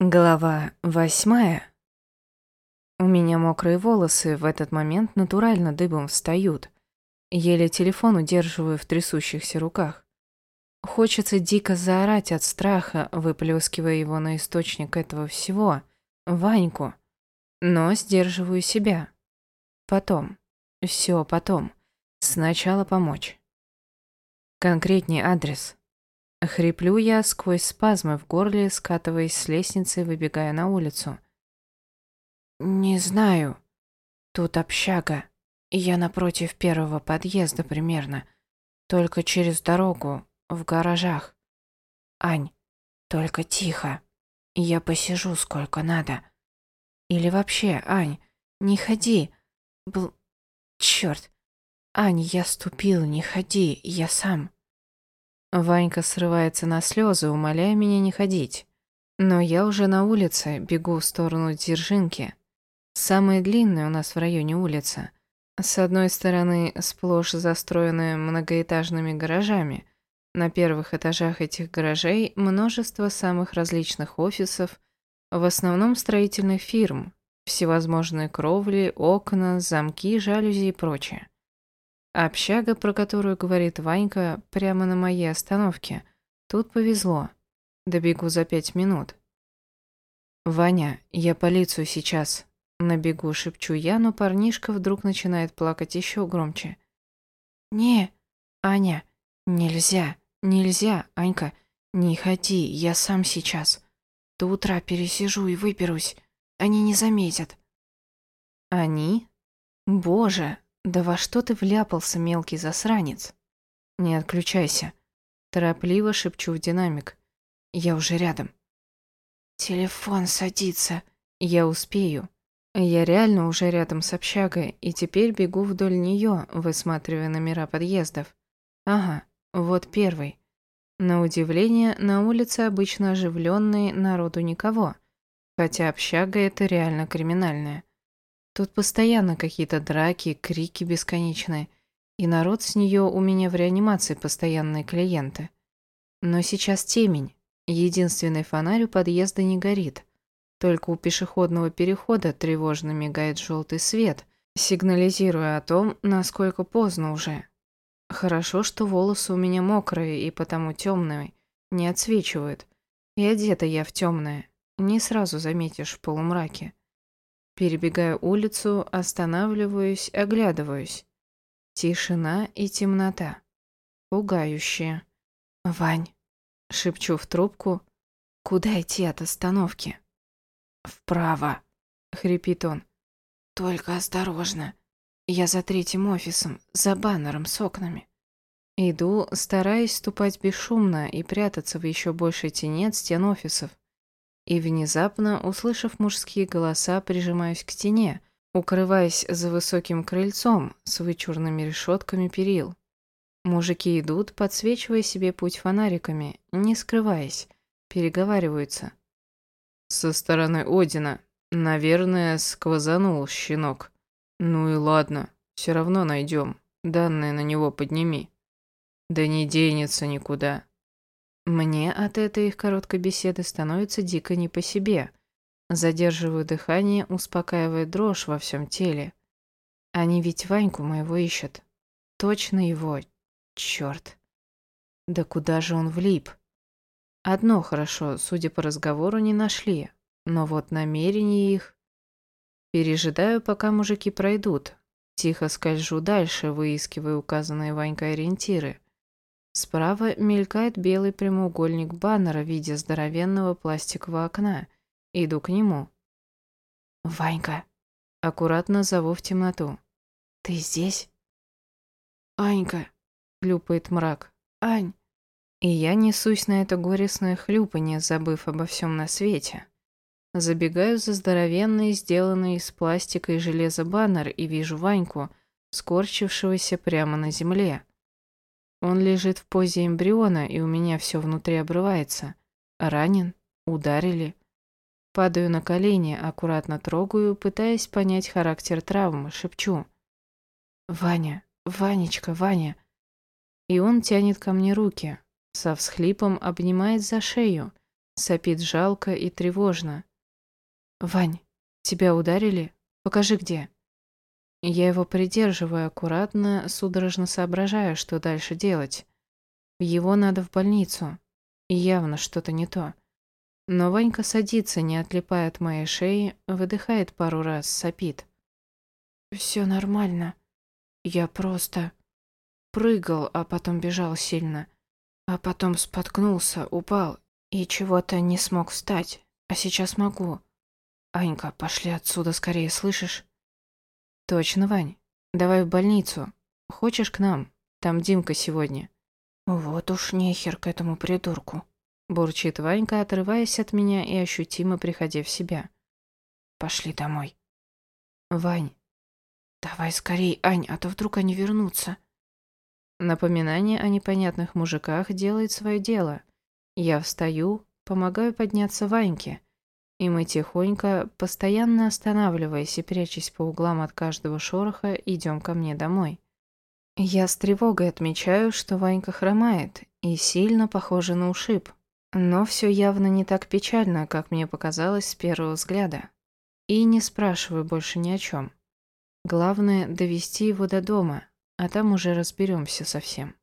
Глава восьмая. У меня мокрые волосы в этот момент натурально дыбом встают. Еле телефон удерживаю в трясущихся руках. Хочется дико заорать от страха, выплескивая его на источник этого всего, Ваньку. Но сдерживаю себя. Потом. Все потом. Сначала помочь. Конкретней адрес. Хриплю я сквозь спазмы в горле, скатываясь с лестницы и выбегая на улицу. «Не знаю. Тут общага. Я напротив первого подъезда примерно. Только через дорогу, в гаражах. Ань, только тихо. Я посижу сколько надо. Или вообще, Ань, не ходи. Бл... Черт. Ань, я ступил, не ходи, я сам». Ванька срывается на слезы, умоляя меня не ходить. Но я уже на улице, бегу в сторону Дзержинки. Самая длинная у нас в районе улица. С одной стороны, сплошь застроенная многоэтажными гаражами. На первых этажах этих гаражей множество самых различных офисов, в основном строительных фирм, всевозможные кровли, окна, замки, жалюзи и прочее. Общага, про которую говорит Ванька, прямо на моей остановке. Тут повезло. Добегу за пять минут. «Ваня, я полицию сейчас». На бегу шепчу я, но парнишка вдруг начинает плакать еще громче. «Не, Аня, нельзя, нельзя, Анька, не ходи, я сам сейчас. До утра пересижу и выберусь, они не заметят». «Они? Боже, «Да во что ты вляпался, мелкий засранец?» «Не отключайся». Торопливо шепчу в динамик. «Я уже рядом». «Телефон садится». «Я успею». Я реально уже рядом с общагой, и теперь бегу вдоль нее, высматривая номера подъездов. Ага, вот первый. На удивление, на улице обычно оживленные, народу никого. Хотя общага это реально криминальная. Тут постоянно какие-то драки, крики бесконечные. И народ с нее у меня в реанимации постоянные клиенты. Но сейчас темень. Единственный фонарь у подъезда не горит. Только у пешеходного перехода тревожно мигает желтый свет, сигнализируя о том, насколько поздно уже. Хорошо, что волосы у меня мокрые и потому темные, не отсвечивают. И одета я в темное, не сразу заметишь в полумраке. Перебегаю улицу, останавливаюсь, оглядываюсь. Тишина и темнота. Пугающие. «Вань», — шепчу в трубку, — «куда идти от остановки?» «Вправо», — хрипит он. «Только осторожно. Я за третьим офисом, за баннером с окнами». Иду, стараясь ступать бесшумно и прятаться в еще большей тени от стен офисов и внезапно, услышав мужские голоса, прижимаюсь к стене, укрываясь за высоким крыльцом с вычурными решетками перил. Мужики идут, подсвечивая себе путь фонариками, не скрываясь, переговариваются. Со стороны Одина, наверное, сквозанул щенок. Ну и ладно, все равно найдем. Данные на него подними. Да не денется никуда. Мне от этой их короткой беседы становится дико не по себе. Задерживаю дыхание, успокаивая дрожь во всем теле. Они ведь Ваньку моего ищут. Точно его. Черт. Да куда же он влип? Одно хорошо, судя по разговору, не нашли. Но вот намерения их... Пережидаю, пока мужики пройдут. Тихо скольжу дальше, выискивая указанные Ванькой ориентиры. Справа мелькает белый прямоугольник баннера в виде здоровенного пластикового окна. Иду к нему. «Ванька!» Аккуратно зову в темноту. «Ты здесь?» «Анька!» — хлюпает мрак. «Ань!» И я несусь на это горестное хлюпанье, забыв обо всем на свете. Забегаю за здоровенный, сделанный из пластика и железа баннер и вижу Ваньку, скорчившегося прямо на земле. Он лежит в позе эмбриона, и у меня все внутри обрывается. Ранен? Ударили? Падаю на колени, аккуратно трогаю, пытаясь понять характер травмы, шепчу. «Ваня, Ванечка, Ваня!» И он тянет ко мне руки, со всхлипом обнимает за шею, Сопит жалко и тревожно. «Вань, тебя ударили? Покажи, где». Я его придерживаю аккуратно, судорожно соображая, что дальше делать. Его надо в больницу. Явно что-то не то. Но Ванька садится, не отлипая от моей шеи, выдыхает пару раз, сопит. «Все нормально. Я просто...» Прыгал, а потом бежал сильно. А потом споткнулся, упал и чего-то не смог встать. А сейчас могу. Анька, пошли отсюда скорее, слышишь? Точно, Вань. Давай в больницу. Хочешь к нам? Там Димка сегодня. Вот уж нехер к этому придурку. Бурчит Ванька, отрываясь от меня и ощутимо приходя в себя. Пошли домой. Вань. Давай скорей, Ань, а то вдруг они вернутся. Напоминание о непонятных мужиках делает свое дело. Я встаю, помогаю подняться Ваньке, и мы тихонько, постоянно останавливаясь и прячась по углам от каждого шороха, идем ко мне домой. Я с тревогой отмечаю, что Ванька хромает и сильно похожа на ушиб. Но все явно не так печально, как мне показалось с первого взгляда. И не спрашиваю больше ни о чем. Главное – довести его до дома, а там уже разберемся совсем.